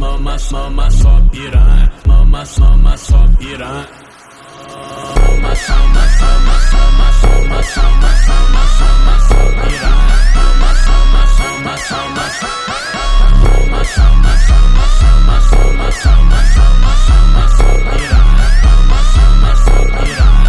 mama, mama só piranha, mama, mama só piranha. Mama, mama, mama, mama, mama, mama, mama, mama só piranha. Mama, mama, mama, mama, mama, mama, mama, mama, mama, mama, mama, mama só piranha. Mama, mama, só piranha.